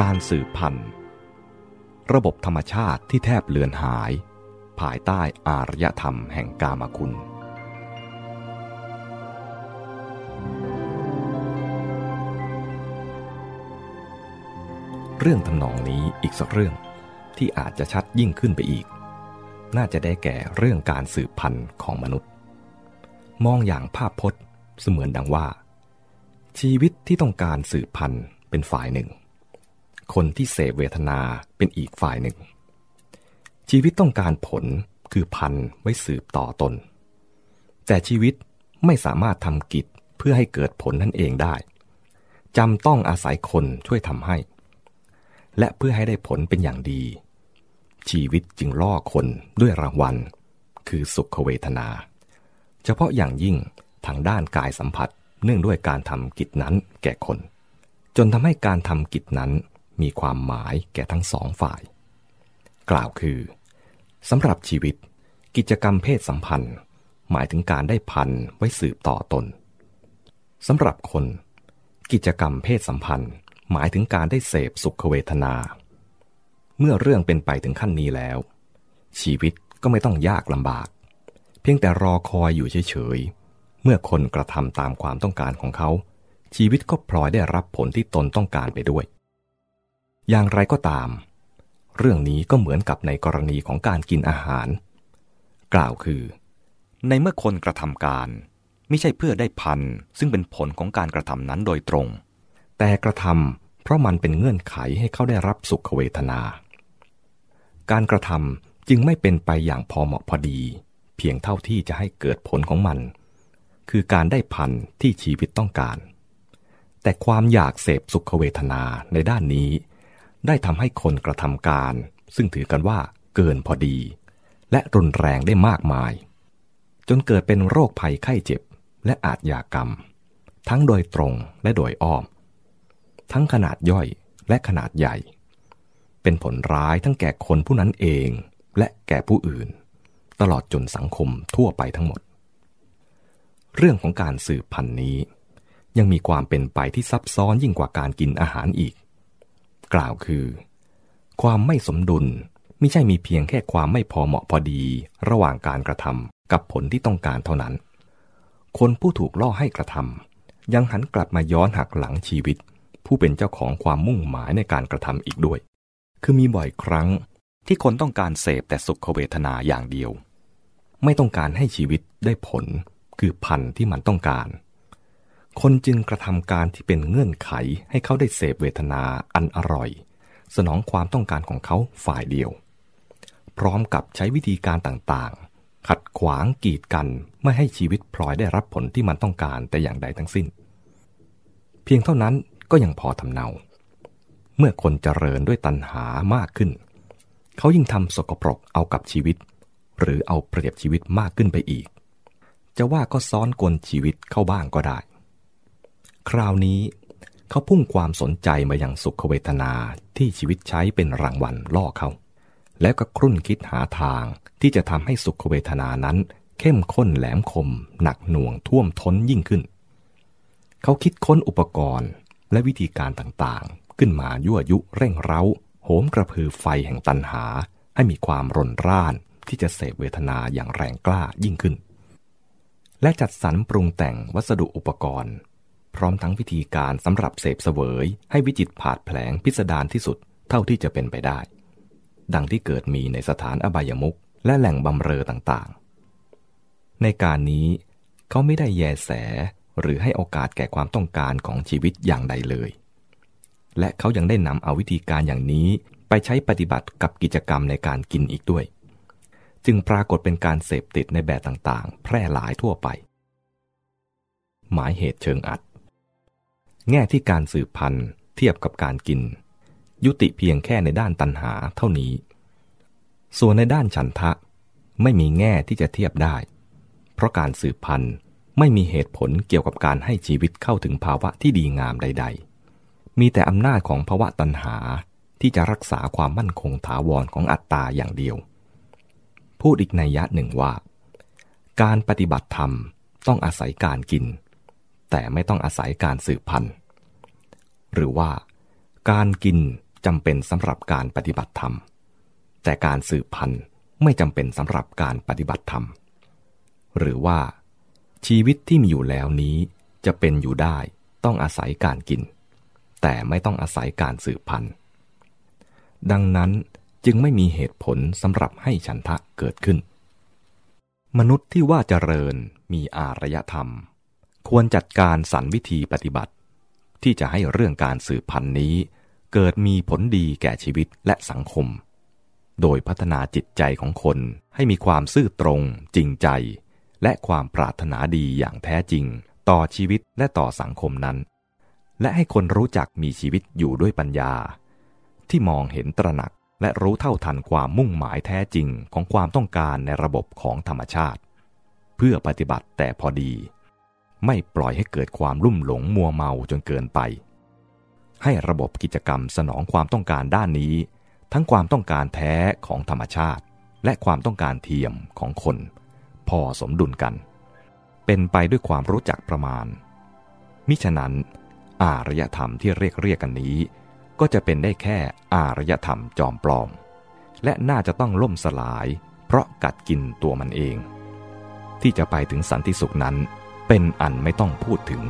การสืบพันธุ์ ระบบธรรมชาติที่แทบเลือนหาย ภายใต้อารยธรรมแห่งกามคุณ เรื่องทำนองนี้อีกสักเรื่องที่อาจจะชัดยิ่งขึ้นไปอีก น่าจะได้แก่เรื่องการสืบพันธุ์ของมนุษย์ มองอย่างภาพพจน์เสมือนดังว่า ชีวิตที่ต้องการสืบพันธุ์เป็นฝ่ายหนึ่ง คนที่เสพเวทนาเป็นอีกฝ่ายหนึ่ง ชีวิตต้องการผลคือพันไว้สืบต่อตน แต่ชีวิตไม่สามารถทำกิจเพื่อให้เกิดผลนั่นเองได้จำต้องอาศัยคนช่วยทำให้ และเพื่อให้ได้ผลเป็นอย่างดี ชีวิตจึงล่อคนด้วยรางวัล คือสุขเวทนา เฉพาะอย่างยิ่งทางด้านกายสัมผัสเนื่องด้วยการทำกิจนั้นแก่คน จนทำให้การทำกิจนั้น มีความหมายแก่ทั้งสองฝ่าย กล่าวคือสำหรับชีวิต กิจกรรมเพศสัมพันธ์ หมายถึงการได้พันไว้สืบต่อตนสำหรับคน กิจกรรมเพศสัมพันธ์ หมายถึงการได้เสพสุขเวทนา เมื่อเรื่องเป็นไปถึงขั้นนี้แล้ว ชีวิตก็ไม่ต้องยากลำบาก เพียงแต่รอคอยอยู่เฉยๆ เมื่อคนกระทำตามความต้องการของเขา ชีวิตก็พลอยได้รับผลที่ตนต้องการไปด้วย อย่างไรก็ตาม เรื่องนี้ก็เหมือนกับในกรณีของการกินอาหาร กล่าวคือ ในเมื่อคนกระทำการไม่ใช่เพื่อได้พันซึ่งเป็นผลของการกระทำนั้นโดยตรง แต่กระทำเพราะมันเป็นเงื่อนไขให้เขาได้รับสุขเวทนา การกระทำจึงไม่เป็นไปอย่างพอเหมาะพอดี เพียงเท่าที่จะให้เกิดผลของมัน คือการได้พันที่ชีวิตต้องการ แต่ความอยากเสพสุขเวทนาในด้านนี้ ได้ทำให้คนกระทำการ ซึ่งถือกันว่าเกินพอดี และรุนแรงได้มากมาย จนเกิดเป็นโรคภัยไข้เจ็บ และอาจยากรรม ทั้งโดยตรงและโดยอ้อม ทั้งขนาดย่อยและขนาดใหญ่ เป็นผลร้ายทั้งแก่คนผู้นั้นเองและแก่ผู้อื่น ตลอดจนสังคมทั่วไปทั้งหมด เรื่องของการสืบพันธุ์นี้ ยังมีความเป็นไปที่ซับซ้อนยิ่งกว่าการกินอาหารอีก กล่าวคือ ความไม่สมดุลไม่ใช่มีเพียงแค่ความไม่พอเหมาะพอดี ระหว่างการกระทำกับผลที่ต้องการเท่านั้น คนผู้ถูกล่อให้กระทำยังหันกลับมาย้อนหักหลังชีวิต ผู้เป็นเจ้าของความมุ่งหมายในการกระทำอีกด้วย คือมีบ่อยครั้งที่คนต้องการเสพแต่สุขเวทนาอย่างเดียว ไม่ต้องการให้ชีวิตได้ผล คือพันที่มันต้องการ คนจึงกระทำการที่เป็นเงื่อนไขให้เขาได้เสพเวทนาอันอร่อย สนองความต้องการของเขาฝ่ายเดียว พร้อมกับใช้วิธีการต่างๆ ขัดขวางกีดกันไม่ให้ชีวิตพลอยได้รับผลที่มันต้องการแต่อย่างใดทั้งสิ้น เพียงเท่านั้นก็ยังพอทำเนา เมื่อคนเจริญด้วยตัณหามากขึ้น เขายิ่งทำสกปรกเอากับชีวิต หรือเอาเปรียบชีวิตมากขึ้นไปอีก จะว่าก็ซ้อนกลชีวิตเข้าบ้างก็ได้ คราวนี้เขาพุ่งความสนใจมาอย่างสุขเวทนาที่ชีวิตใช้เป็นรางวัลล่อเขา แล้วก็ครุ่นคิดหาทางที่จะทำให้สุขเวทนานั้น เข้มข้นแหลมคม หนักหน่วงท่วมท้นยิ่งขึ้น เขาคิดค้นอุปกรณ์และวิธีการต่างๆ ขึ้นมายั่วยุเร่งเร้า โหมกระพือไฟแห่งตันหา ให้มีความรนร่านที่จะเสพเวทนาอย่างแรงกล้ายิ่งขึ้น และจัดสรรปรุงแต่งวัสดุอุปกรณ์ พร้อมทั้งวิธีการสำหรับเสพเสวยให้วิจิตผาดแผลงพิสดารที่สุดเท่าที่จะเป็นไปได้ ดังที่เกิดมีในสถานอบายมุกและแหล่งบำเรอต่างๆ ในการนี้เขาไม่ได้แยแสหรือให้โอกาสแก่ความต้องการของชีวิตอย่างใดเลย และเขายังได้นำเอาวิธีการอย่างนี้ไปใช้ปฏิบัติกับกิจกรรมในการกินอีกด้วย จึงปรากฏเป็นการเสพติดในแบบต่างๆ แพร่หลายทั่วไป หมายเหตุเชิงอัด แง่ที่การสืบพันธุ์เทียบกับการกิน ยุติเพียงแค่ในด้านตันหาเท่านี้ ส่วนในด้านฉันทะไม่มีแง่ที่จะเทียบได้ เพราะการสืบพันธุ์ไม่มีเหตุผลเกี่ยวกับการให้ชีวิตเข้าถึงภาวะที่ดีงามใด ๆ มีแต่อำนาจของภาวะตัณหาที่จะรักษาความมั่นคงถาวรของอัตตาอย่างเดียว พูดอีกในยะหนึ่งว่า การปฏิบัติธรรมต้องอาศัยการกิน แต่ไม่ต้องอาศัยการสืบพันธุ์ หรือว่า การกินจำเป็นสำหรับการปฏิบัติธรรม แต่การสืบพันธุ์ไม่จำเป็นสำหรับการปฏิบัติธรรม หรือว่า ชีวิตที่มีอยู่แล้วนี้จะเป็นอยู่ได้ต้องอาศัยการกิน แต่ไม่ต้องอาศัยการสืบพันธุ์ ดังนั้นจึงไม่มีเหตุผลสำหรับให้ฉันทะเกิดขึ้น มนุษย์ที่ว่าเจริญมีอารยธรรม ควรจัดการสรรวิธีปฏิบัติ ที่จะให้เรื่องการสืบพันธุ์นี้ เกิดมีผลดีแก่ชีวิตและสังคม โดยพัฒนาจิตใจของคนให้มีความซื่อตรง จริงใจ และความปรารถนาดีอย่างแท้จริง ต่อชีวิตและต่อสังคมนั้น และให้คนรู้จักมีชีวิตอยู่ด้วยปัญญา ที่มองเห็นตระหนักและรู้เท่าทันความมุ่งหมายแท้จริงของความต้องการในระบบของธรรมชาติ เพื่อปฏิบัติแต่พอดี ไม่ปล่อยให้เกิดความลุ่มหลงมัวเมาจนเกินไป ให้ระบบกิจกรรมสนองความต้องการด้านนี้ ทั้งความต้องการแท้ของธรรมชาติ และความต้องการเทียมของคน พอสมดุลกัน เป็นไปด้วยความรู้จักประมาณ มิฉะนั้น อารยธรรมที่เรียกเรียกกันนี้ ก็จะเป็นได้แค่อารยธรรมจอมปลอม และน่าจะต้องล่มสลาย เพราะกัดกินตัวมันเอง ที่จะไปถึงสันติสุขนั้น เป็นอันไม่ต้องพูดถึง